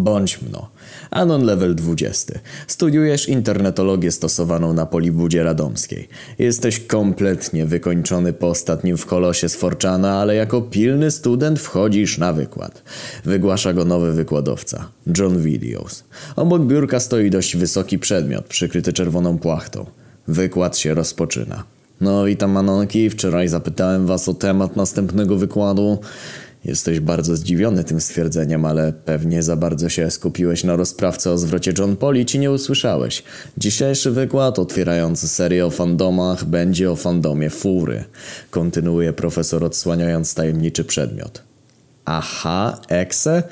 Bądź mno. Anon level 20. Studiujesz internetologię stosowaną na Polibudzie Radomskiej. Jesteś kompletnie wykończony po ostatnim w kolosie z Forczana, ale jako pilny student wchodzisz na wykład. Wygłasza go nowy wykładowca, John Videos. Obok biurka stoi dość wysoki przedmiot, przykryty czerwoną płachtą. Wykład się rozpoczyna. No witam Anonki, wczoraj zapytałem was o temat następnego wykładu. Jesteś bardzo zdziwiony tym stwierdzeniem, ale pewnie za bardzo się skupiłeś na rozprawce o zwrocie John Poli ci nie usłyszałeś. Dzisiejszy wykład otwierający serię o fandomach będzie o fandomie fury. Kontynuuje profesor odsłaniając tajemniczy przedmiot. Aha, Exe?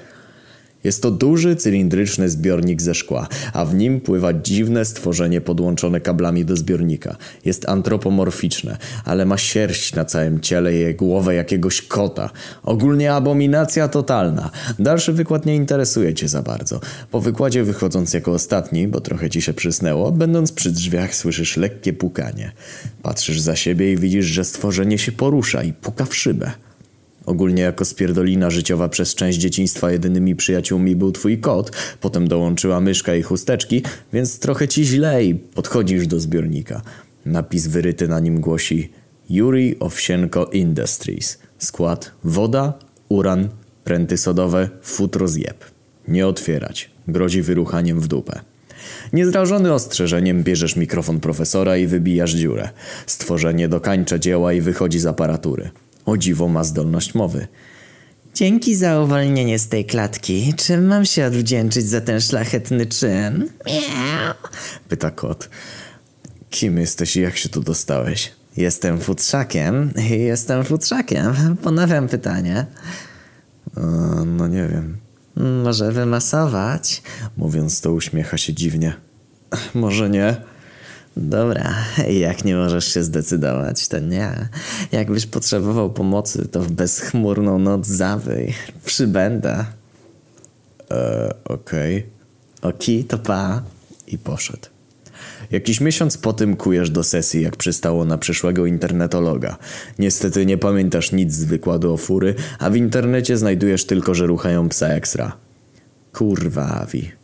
Jest to duży, cylindryczny zbiornik ze szkła, a w nim pływa dziwne stworzenie podłączone kablami do zbiornika. Jest antropomorficzne, ale ma sierść na całym ciele i głowę jakiegoś kota. Ogólnie abominacja totalna. Dalszy wykład nie interesuje cię za bardzo. Po wykładzie wychodząc jako ostatni, bo trochę ci się przysnęło, będąc przy drzwiach słyszysz lekkie pukanie. Patrzysz za siebie i widzisz, że stworzenie się porusza i puka w szybę. Ogólnie jako spierdolina życiowa przez część dzieciństwa jedynymi przyjaciółmi był twój kot, potem dołączyła myszka i chusteczki, więc trochę ci źle i podchodzisz do zbiornika. Napis wyryty na nim głosi Yuri Owsienko Industries. Skład woda, uran, pręty sodowe, futro zjeb. Nie otwierać. Grozi wyruchaniem w dupę. Niezrażony ostrzeżeniem bierzesz mikrofon profesora i wybijasz dziurę. Stworzenie dokańcza dzieła i wychodzi z aparatury. O dziwo ma zdolność mowy. Dzięki za uwolnienie z tej klatki. Czym mam się odwdzięczyć za ten szlachetny czyn? Miau. Pyta kot. Kim jesteś i jak się tu dostałeś? Jestem futrzakiem. Jestem futrzakiem. Ponawiam pytanie. E, no nie wiem. Może wymasować? Mówiąc to uśmiecha się dziwnie. Może nie. Dobra, jak nie możesz się zdecydować, to nie. Jakbyś potrzebował pomocy, to w bezchmurną noc zawyj. Przybędę. Eee, okej. Okay. Oki, to pa. I poszedł. Jakiś miesiąc po tym kujesz do sesji, jak przystało na przyszłego internetologa. Niestety nie pamiętasz nic z wykładu o fury, a w internecie znajdujesz tylko, że ruchają psa ekstra. Kurwa, Avi.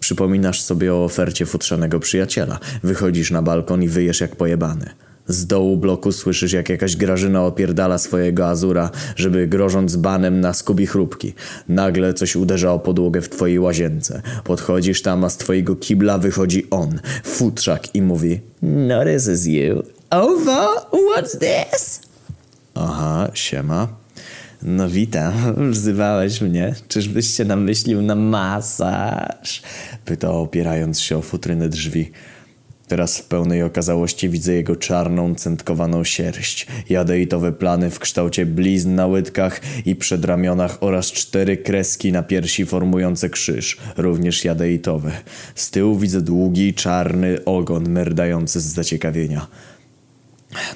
Przypominasz sobie o ofercie futrzanego przyjaciela. Wychodzisz na balkon i wyjesz jak pojebany. Z dołu bloku słyszysz jak jakaś Grażyna opierdala swojego Azura, żeby grożąc banem na skubi chrupki. Nagle coś uderza o podłogę w twojej łazience. Podchodzisz tam, a z twojego kibla wychodzi on, futrzak i mówi No this is you. Over, what's this? Aha, siema. No witam, wzywałeś mnie. Czyżbyś się namyślił na masaż? Pytał opierając się o futryny drzwi. Teraz w pełnej okazałości widzę jego czarną, centkowaną sierść, jadeitowe plany w kształcie blizn na łydkach i przedramionach oraz cztery kreski na piersi formujące krzyż, również jadeitowe. Z tyłu widzę długi, czarny ogon merdający z zaciekawienia.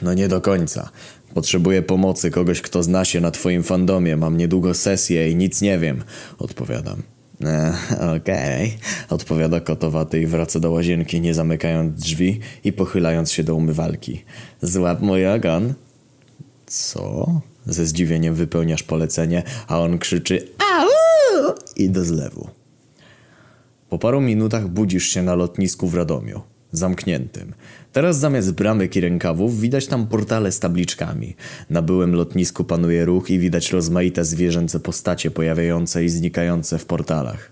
No nie do końca. Potrzebuję pomocy kogoś, kto zna się na twoim fandomie. Mam niedługo sesję i nic nie wiem. Odpowiadam. E, Okej, okay. odpowiada kotowaty i wraca do łazienki, nie zamykając drzwi i pochylając się do umywalki. Złap mój ogon. Co? Ze zdziwieniem wypełniasz polecenie, a on krzyczy Au! i do zlewu. Po paru minutach budzisz się na lotnisku w Radomiu zamkniętym. Teraz zamiast bramek i rękawów widać tam portale z tabliczkami. Na byłym lotnisku panuje ruch i widać rozmaite zwierzęce postacie pojawiające i znikające w portalach.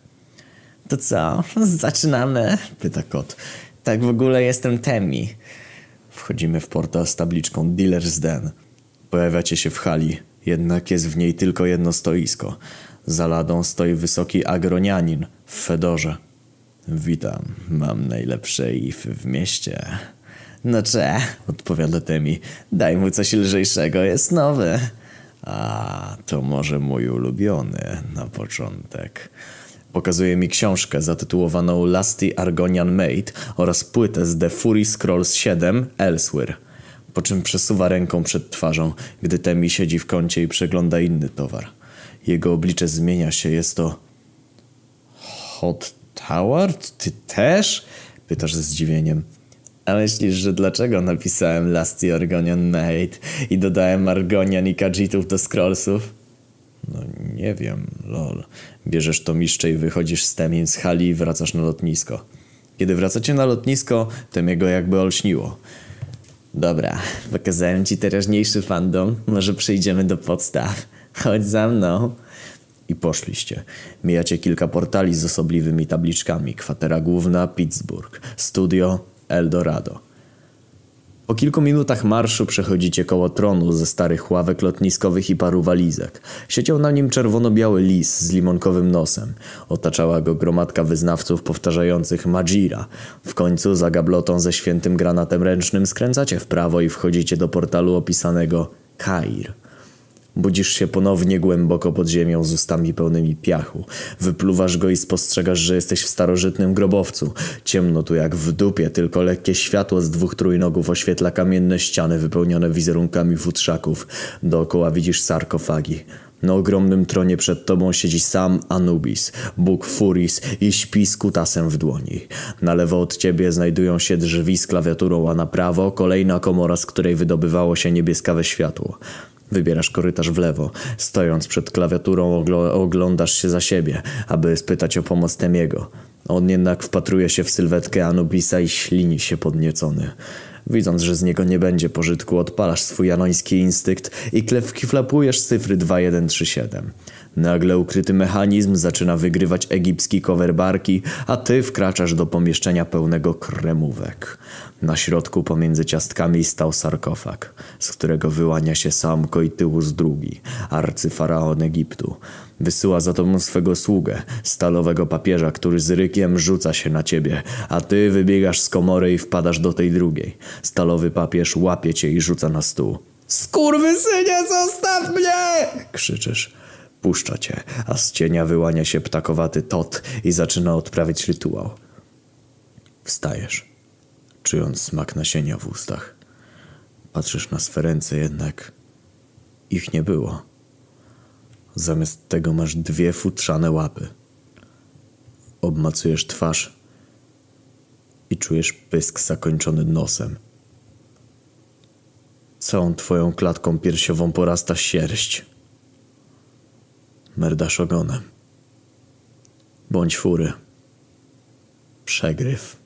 To co? Zaczynamy? Pyta kot. Tak w ogóle jestem Temi. Wchodzimy w portal z tabliczką Dealer's Den. Pojawiacie się w hali, jednak jest w niej tylko jedno stoisko. Za ladą stoi wysoki agronianin w fedorze. Witam, mam najlepsze ify w mieście. No cze, odpowiada Temi. Daj mu coś lżejszego, jest nowy. A, to może mój ulubiony na początek. Pokazuje mi książkę zatytułowaną Lusty Argonian Maid oraz płytę z The Fury Scrolls 7 Elsewhere. Po czym przesuwa ręką przed twarzą, gdy Temi siedzi w kącie i przegląda inny towar. Jego oblicze zmienia się, jest to... Hot Howard? Ty też? Pytasz ze zdziwieniem. A myślisz, że dlaczego napisałem Lasty Argonian Maid i dodałem Argonian i Kajitów do scrollsów? No nie wiem, lol. Bierzesz to miszcze i wychodzisz z Temim z hali i wracasz na lotnisko. Kiedy wracacie na lotnisko, Temiego jakby olśniło. Dobra, pokazałem ci teraźniejszy fandom. Może przejdziemy do podstaw. Chodź za mną. I poszliście. Mijacie kilka portali z osobliwymi tabliczkami. Kwatera główna Pittsburgh. Studio Eldorado. Po kilku minutach marszu przechodzicie koło tronu ze starych ławek lotniskowych i paru walizek. Siedział na nim czerwono-biały lis z limonkowym nosem. Otaczała go gromadka wyznawców powtarzających Majira. W końcu za gablotą ze świętym granatem ręcznym skręcacie w prawo i wchodzicie do portalu opisanego Kair. Budzisz się ponownie głęboko pod ziemią z ustami pełnymi piachu. Wypluwasz go i spostrzegasz, że jesteś w starożytnym grobowcu. Ciemno tu jak w dupie, tylko lekkie światło z dwóch trójnogów oświetla kamienne ściany wypełnione wizerunkami futrzaków. Dookoła widzisz sarkofagi. Na ogromnym tronie przed tobą siedzi sam Anubis, bóg Furis i śpi z kutasem w dłoni. Na lewo od ciebie znajdują się drzwi z klawiaturą, a na prawo kolejna komora, z której wydobywało się niebieskawe światło. Wybierasz korytarz w lewo. Stojąc przed klawiaturą oglądasz się za siebie, aby spytać o pomoc Temiego. On jednak wpatruje się w sylwetkę Anubisa i ślini się podniecony. Widząc, że z niego nie będzie pożytku, odpalasz swój janoński instynkt i kiflapujesz cyfry 2137. Nagle ukryty mechanizm zaczyna wygrywać egipski cover barki, a ty wkraczasz do pomieszczenia pełnego kremówek. Na środku pomiędzy ciastkami stał sarkofag, z którego wyłania się sam Koityłus II, arcyfaraon Egiptu. Wysyła za tobą swego sługę, stalowego papieża, który z rykiem rzuca się na ciebie, a ty wybiegasz z komory i wpadasz do tej drugiej. Stalowy papież łapie cię i rzuca na stół. Skurwysynie, zostaw mnie! Krzyczysz. Puszcza cię, a z cienia wyłania się ptakowaty tot i zaczyna odprawiać rytuał. Wstajesz, czując smak nasienia w ustach. Patrzysz na swe ręce, jednak ich nie było. Zamiast tego masz dwie futrzane łapy. Obmacujesz twarz i czujesz pysk zakończony nosem. Całą twoją klatką piersiową porasta sierść. Merdasz ogonem. Bądź fury. Przegryw.